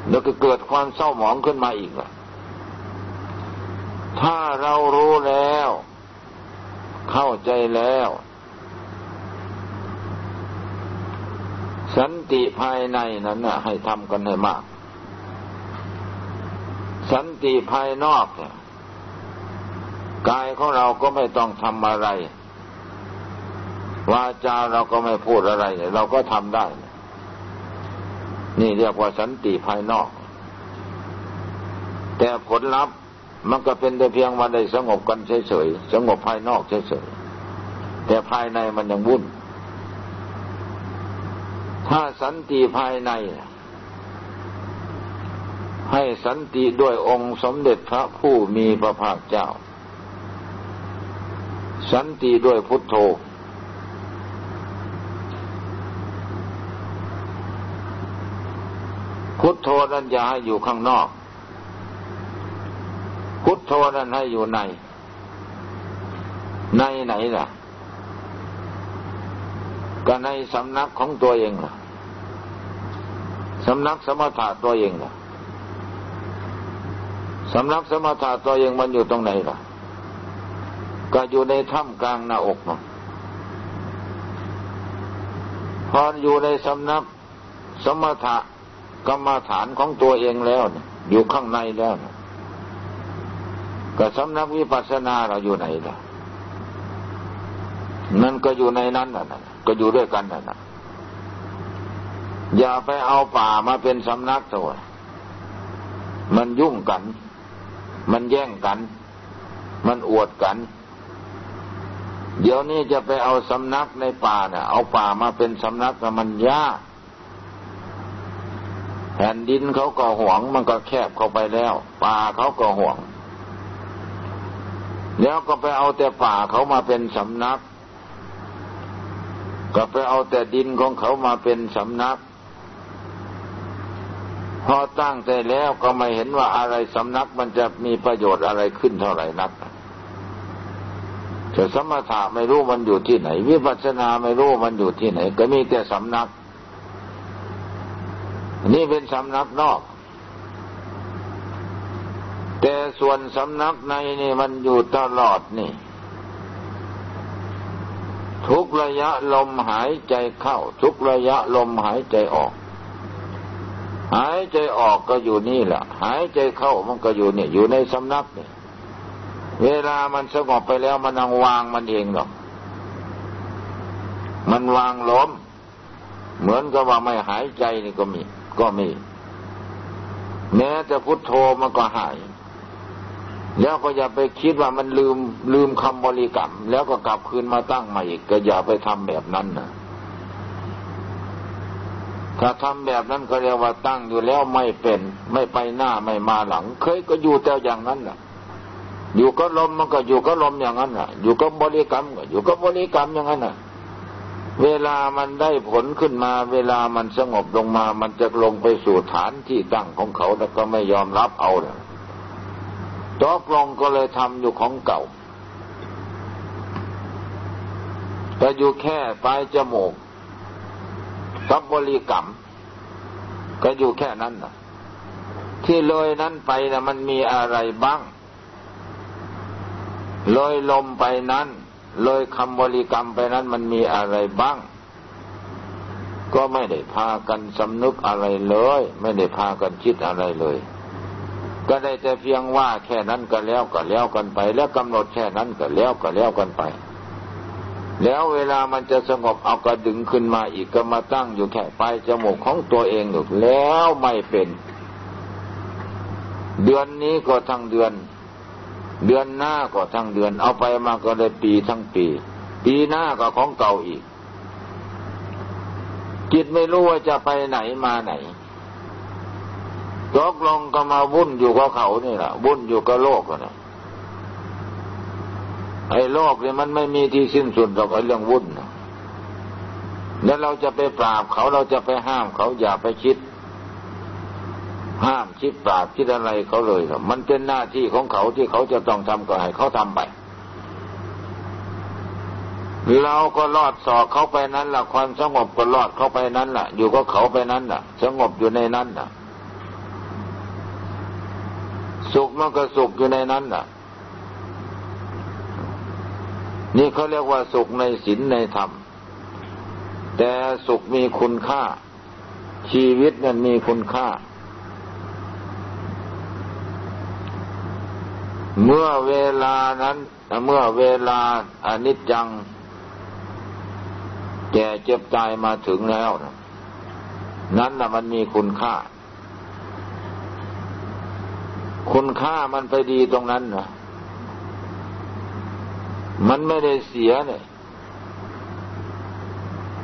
S1: แล้วก็เกิดความเศร้าหมองขึ้นมาอีกละถ้าเรารู้แล้ว เข้าใจแล้ว สันติภายในนั้นนะให้ทำกันให้มาก สันติภายนอกเนี่ยกายของเราก็ไม่ต้องทำอะไรวาจาเราก็ไม่พูดอะไร เราก็ทำได้ นี่เรียกว่าสันติภายนอก แต่ผลลัพธ์มันก็เป็นแต่เพียงมาได้สงบกันเฉยๆสงบภายนอกเฉยๆแต่ภายในมันยังวุ่น ถ้าสันติภายใน ให้สันติด้วยองค์สมเด็จพระผู้มีพระภาคเจ้า สันติด้วยพุทโธ พุทโธนั้นอย่าให้อยู่ข้างนอก พุทโธนั้นให้อยู่ใน ในไหนล่ะ ก็ในสำนักของตัวเองล่ะสำนักสมถะตัวเองล่ะสำนักสมถะตัวเองมันอยู่ตรงไหนล่ะ ก็อยู่ในถ้ำกลางหน้าอกนะพออยู่ในสำนักสมถะ กรรมฐานของตัวเองแล้วอยู่ข้างในแล้วนะก็สำนักวิปัสสนาเราอยู่ไหนล่ะนั่นก็อยู่ในนั้นน่ะก็อยู่ด้วยกันน่ะอย่าไปเอาป่ามาเป็นสำนักตัวมันยุ่งกัน มันแย่งกัน มันอวดกัน เดี๋ยวนี้จะไปเอาสำนักในป่าเนี่ยเอาป่ามาเป็นสำนักมันยาก แผ่นดินเขาก็ห่วงมันก็แคบเข้าไปแล้ว ป่าเขาก็ห่วง แล้วก็ไปเอาแต่ป่าเขามาเป็นสำนัก ก็ไปเอาแต่ดินของเขามาเป็นสำนัก พอตั้งแต่แล้วก็ไม่เห็นว่าอะไรสำนักมันจะมีประโยชน์อะไรขึ้นเท่าไหร่นักแต่สมถะไม่รู้มันอยู่ที่ไหน วิปัสสนาไม่รู้มันอยู่ที่ไหน ก็มีแต่สำนัก นี่เป็นสำนักนอก แต่ส่วนสำนักในนี่มันอยู่ตลอดนี่ ทุกระยะลมหายใจเข้า ทุกระยะลมหายใจออก หายใจออกก็อยู่นี่แหละหายใจเข้ามันก็อยู่นี่อยู่ในสำนักนี่เวลามันสงบไปแล้วมันนังวางมันเองหรอกมันวางล้มเหมือนกับว่าไม่หายใจนี่ก็มี ก็มี แม้แต่พุทโธมันก็หาย แล้วก็อย่าไปคิดว่ามันลืมลืมคำบริกรรม แล้วก็กลับคืนมาตั้งใหม่อีกก็อย่าไปทำแบบนั้นนะถ้าทำแบบนั้นก็เรียกว่าตั้งอยู่แล้วไม่เป็น ไม่ไปหน้าไม่มาหลัง เคยก็อยู่แต่อย่างนั้นแหละอยู่ก็ลมมันก็อยู่ก็ลมอย่างนั้นอะ อยู่ก็บริกรรมก็อยู่ก็บริกรรมอย่างนั้นอะ เวลามันได้ผลขึ้นมา เวลามันสงบลงมา มันจะลงไปสู่ฐานที่ตั้งของเขาแล้วก็ไม่ยอมรับเอาเลยตกลงก็เลยทำอยู่ของเก่าแต่อยู่แค่ปลายจมูกกับบริกรรม ก็อยู่แค่นั้นนะที่เลยนั้นไปนะมันมีอะไรบ้าง เลยลมไปนั้น เลยคำบริกรรมไปนั้นมันมีอะไรบ้าง ก็ไม่ได้พากันสำนึกอะไรเลย ไม่ได้พากันคิดอะไรเลย ก็ได้แต่เพียงว่าแค่นั้นก็แล้วก็แล้วกันไป แล้วกำหนดแค่นั้นก็แล้วก็แล้วกันไป แล้วเวลามันจะสงบเอากระดึงขึ้นมาอีกก็มาตั้งอยู่แค่ปลายจมูกของตัวเองอยู่แล้วไม่เป็น เดือนนี้ก็ทั้งเดือน เดือนหน้าก็ทั้งเดือน เอาไปมาก็เลยปีทั้งปี ปีหน้าก็ของเก่าอีก จิตไม่รู้ว่าจะไปไหนมาไหนตกลงก็มาวุ่นอยู่กับเขานี่แหละวุ่นอยู่กับโลกนะไอ้โลกเนี่ยมันไม่มีที่สิ้นสุดหรอกไอ้เรื่องวุ่นนะแล้วเราจะไปปราบเขาเราจะไปห้ามเขาอย่าไปคิด ห้ามคิดปราบคิดอะไรเขาเลยครับมันเป็นหน้าที่ของเขาที่เขาจะต้องทำก็ให้เขาทำไป เราก็รอดสอกเขาไปนั้นละความสงบก็รอดเขาไปนั้นละอยู่กับเขาไปนั้นละสงบอยู่ในนั้นละสุขมันก็สุขอยู่ในนั้นน่ะ นี่เขาเรียกว่าสุขในศีลในธรรม แต่สุขมีคุณค่า ชีวิตนั้นมีคุณค่า เมื่อเวลานั้น เมื่อเวลาอนิจจัง แก่เจ็บตายมาถึงแล้วนะนั้นนะมันมีคุณค่า คุณค่ามันไปดีตรงนั้นนะมันไม่ได้เสียเนี่ย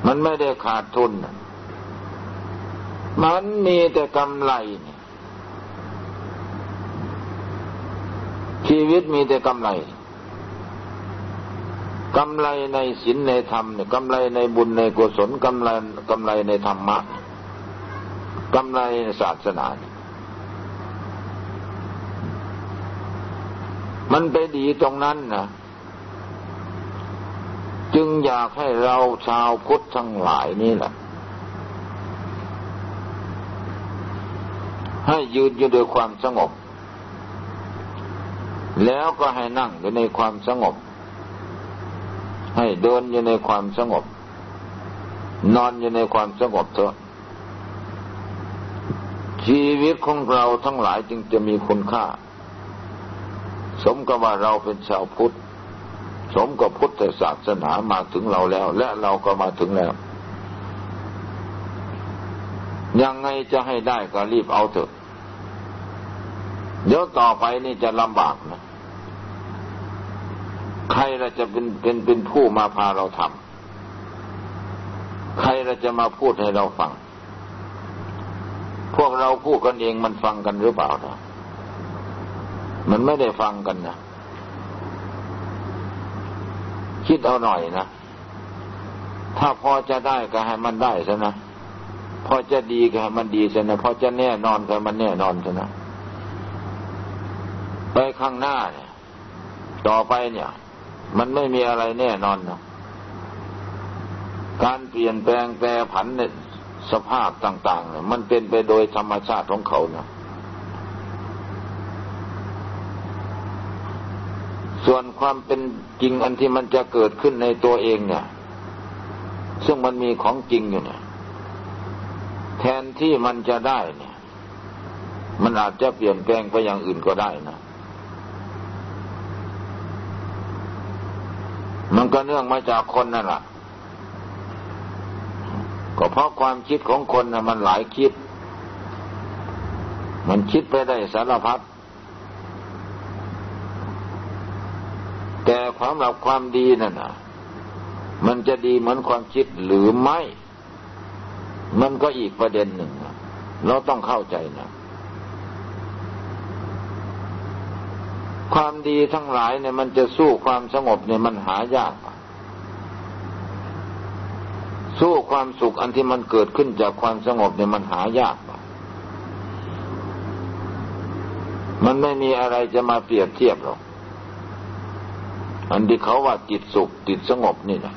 S1: มันไม่ได้ขาดทุน มันมีแต่กำไรเนี่ย ชีวิตมีแต่กำไรกำไรในศีลในธรรมเนี่ยกำไรในบุญในกุศลกำไรกำไรในธรรมะกำไรในศาสนานมันไปดีตรงนั้นนะจึงอยากให้เราชาวพุทธทั้งหลายนี่แหละให้ยืนอยู่ด้วยความสงบ แล้วก็ให้นั่งอยู่ในความสงบ ให้เดินอยู่ในความสงบ นอนอยู่ในความสงบเถอะ ชีวิตของเราทั้งหลายจึงจะมีคุณค่า สมกับว่าเราเป็นชาวพุทธ สมกับพุทธศาสนามาถึงเราแล้ว และเราก็มาถึงแล้ว ยังไงจะให้ได้ก็รีบเอาเถอะเดี๋ยวต่อไปนี่จะลำบากนะ ใครเราจะเป็นเป็นเป็นผู้มาพาเราทำใครเราจะมาพูดให้เราฟัง พวกเราพูดกันเองมันฟังกันหรือเปล่านะมันไม่ได้ฟังกันนะคิดเอาหน่อยนะถ้าพอจะได้ก็ให้มันได้ซะนะพอจะดีก็ให้มันดีซะนะพอจะแน่นอนก็มันแน่นอนซะนะไปข้างหน้าเนี่ย ต่อไปเนี่ย มันไม่มีอะไรแน่นอนนะการเปลี่ยนแปลงแปรผันเนี่ยสภาพต่างๆเนี่ยมันเป็นไปโดยธรรมชาติของเขาเนะส่วนความเป็นจริงอันที่มันจะเกิดขึ้นในตัวเองเนี่ย ซึ่งมันมีของจริงอยู่เนี่ย แทนที่มันจะได้เนี่ย มันอาจจะเปลี่ยนแปลงไปอย่างอื่นก็ได้นะ มันก็เนื่องมาจากคนนั่นแหละก็เพราะความคิดของคนนะมันหลายคิด มันคิดไปได้สารพัดแต่ความหลับความดีนั่นนะมันจะดีเหมือนความคิดหรือไม่ มันก็อีกประเด็นหนึ่ง เราต้องเข้าใจนะ ความดีทั้งหลายเนี่ยมันจะสู้ความสงบเนี่ยมันหายาก สู้ความสุขอันที่มันเกิดขึ้นจากความสงบเนี่ยมันหายาก มันไม่มีอะไรจะมาเปรียบเทียบหรอก อันที่เขาว่าจิตสุขจิตสงบนี่นะ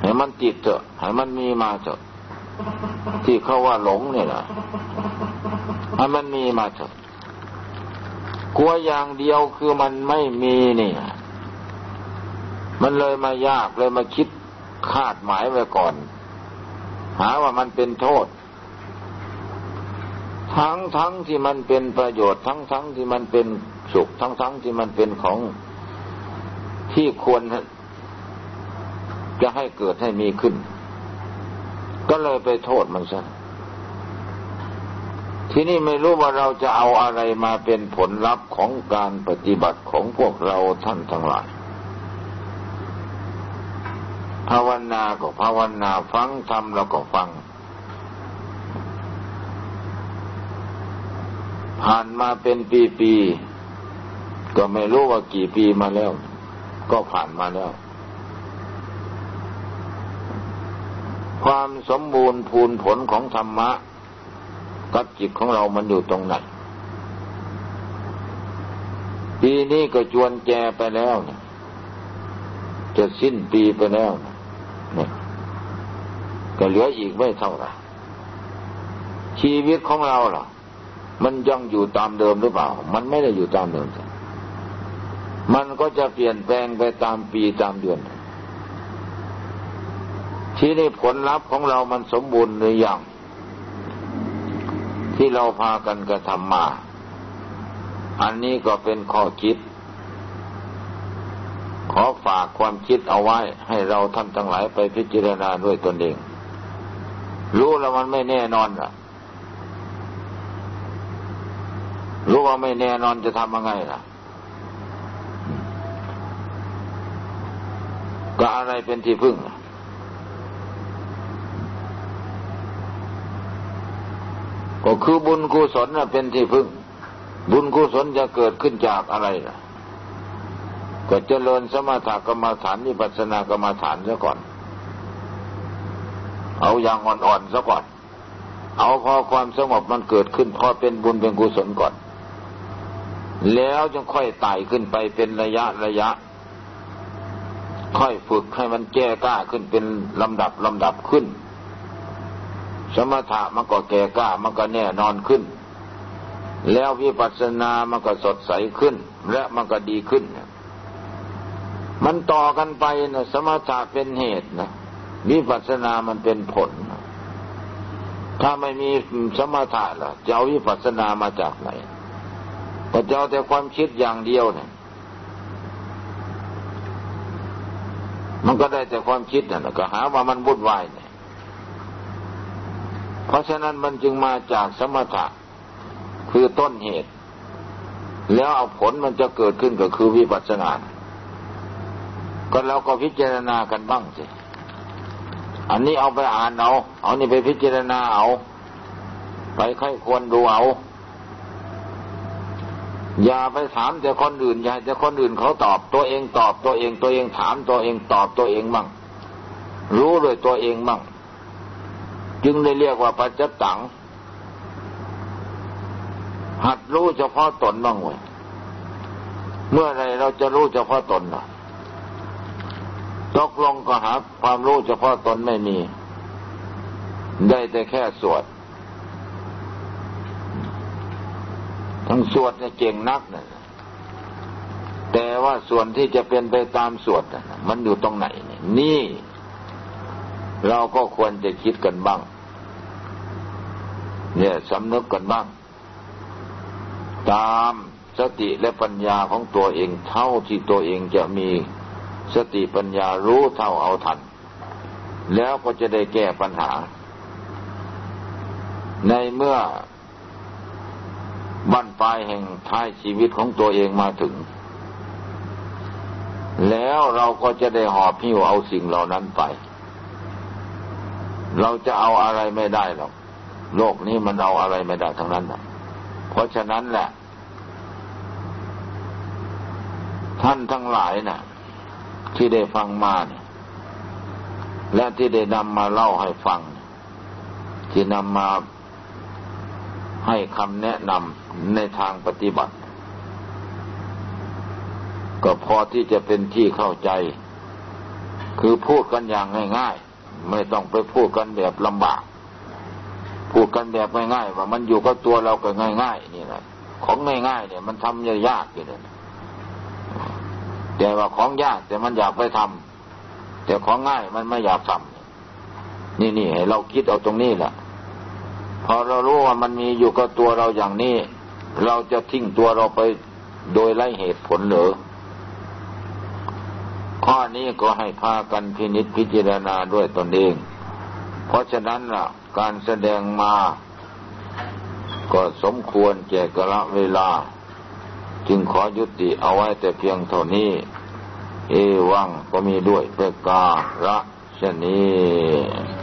S1: ให้มันจิตเถอะให้มันมีมาเถอะที่เขาว่าหลงนี่นะให้มันมีมาเถอะ กลัวอย่างเดียวคือมันไม่มีนี่มันเลยมายากเลยมาคิดคาดหมายไว้ก่อน หาว่ามันเป็นโทษ ทั้งทั้งที่มันเป็นประโยชน์ ทั้งทั้งที่มันเป็นสุข ทั้งทั้งที่มันเป็นของที่ควรจะให้เกิดให้มีขึ้น ก็เลยไปโทษมันซะ ทีนี้ไม่รู้ว่าเราจะเอาอะไรมาเป็นผลลัพธ์ของการปฏิบัติของพวกเราท่านทั้งหลาย ภาวนาก็ภาวนาฟังทำแล้วก็ฟัง ผ่านมาเป็นปีๆก็ไม่รู้ว่ากี่ปีมาแล้ว ก็ผ่านมาแล้ว ความสมบูรณ์พูนผลของธรรมะ กับจิตของเรามันอยู่ตรงไหนปีนี้ก็จวนแจไปแล้วเนี่ยจะสิ้นปีไปแล้วเนี่ยก็เหลืออีกไม่เท่าไหร่ชีวิตของเราล่ะ มันยังอยู่ตามเดิมหรือเปล่า มันไม่ได้อยู่ตามเดิม มันก็จะเปลี่ยนแปลงไปตามปีตามเดือน ที่นี่ผลลัพธ์ของเรามันสมบูรณ์หรือยัง ที่เราพากันกระทำมา อันนี้ก็เป็นข้อคิด ขอฝากความคิดเอาไว้ให้เราท่านทั้งหลายไปพิจารณาด้วยตนเอง รู้แล้วมันไม่แน่นอนอะรู้ว่าไม่แน่นอนจะทำยังไงล่ะ ก็อะไรเป็นที่พึ่งอะ ก็คือบุญกุศลเป็นที่พึ่ง บุญกุศลจะเกิดขึ้นจากอะไรล่ะก็เจริญสมถกรรมฐานนิปัสนากรรมฐานซะก่อน เอาอย่างอ่อนๆซะก่อน เอาพอความสงบมันเกิดขึ้นพอเป็นบุญเป็นกุศลก่อน แล้วจึงค่อยไต่ขึ้นไปเป็นระยะระยะ ค่อยฝึกให้มันแก้กล้าขึ้นเป็นลำดับลำดับขึ้น สมถะมันก็แก่กล้ามันก็แน่นอนขึ้น แล้ววิปัสสนามันก็สดใสขึ้น และมันก็ดีขึ้น มันต่อกันไปนะสมถะเป็นเหตุนะวิปัสสนามันเป็นผล ถ้าไม่มีสมถะล่ะจะเอาวิปัสสนามาจากไหนก็จะเอาแต่ความคิดอย่างเดียวเนี่ยมันก็ได้แต่ความคิดนะก็หาว่ามันวุ่นวาย เพราะฉะนั้นมันจึงมาจากสมถะคือต้นเหตุ แล้วเอาผลมันจะเกิดขึ้นก็คือวิปัสสนา ก็เราก็พิจารณากันบ้างสิ อันนี้เอาไปอ่านเอา เอานี่ไปพิจารณาเอา ไปใครควรดูเอา อย่าไปถามแต่คนอื่น อย่าแต่คนอื่นเขาตอบตัวเองตอบตัวเองตัวเองถามตัวเองตอบตัวเองบ้างรู้เลยตัวเองบ้าง จึงได้เรียกว่าปัจจตัง หัดรู้เฉพาะตนบ้างเว้ยเมื่อไรเราจะรู้เฉพาะตนล่ะตกลงก็หาความรู้เฉพาะตนไม่มี ได้แต่แค่สวด ทั้งสวดเนี่ยเก่งนักนะแต่ว่าส่วนที่จะเป็นไปตามสวดมันอยู่ตรงไหน นี่ เราก็ควรจะคิดกันบ้าง เนี่ยสำนึกกันบ้าง ตามสติและปัญญาของตัวเองเท่าที่ตัวเองจะมีสติปัญญารู้เท่าเอาทัน แล้วก็จะได้แก้ปัญหา ในเมื่อบั้นปลายแห่งท้ายชีวิตของตัวเองมาถึง แล้วเราก็จะได้หอบพิ้วเอาสิ่งเหล่านั้นไป เราจะเอาอะไรไม่ได้หรอก โลกนี้มันเอาอะไรไม่ได้ทั้งนั้นนะเพราะฉะนั้นแหละ ท่านทั้งหลายนะ่ะ ที่ได้ฟังมาเนี่ยและที่ได้นำมาเล่าให้ฟัง ที่นำมาให้คำแนะนำในทางปฏิบัติ ก็พอที่จะเป็นที่เข้าใจ คือพูดกันอย่างง่าย ไม่ต้องไปพูดกันแบบลำบาก พูดกันแบบง่ายๆว่ามันอยู่กับตัวเราก็ง่าย ๆ นี่แหละของง่ายๆเนี่ย มันทำยากอยู่เลยแต่ว่าของยากแต่มันอยากไปทำแต่ของง่ายมันไม่อยากทำนี่นี่ให้เราคิดเอาตรงนี้แหละพพอเรารู้ว่ามันมีอยู่กับตัวเราอย่างนี้ เราจะทิ้งตัวเราไปโดยไร้เหตุผลหรือ ข้อนี้ก็ให้พากันพินิจพิจารณาด้วยตนเอง เพราะฉะนั้นล่ะ การแสดงมา ก็สมควรแก่กละเวลา จึงขอยุติเอาไว้แต่เพียงเท่านี้ เอวังก็มีด้วยเพื่อกาละเช่นนี้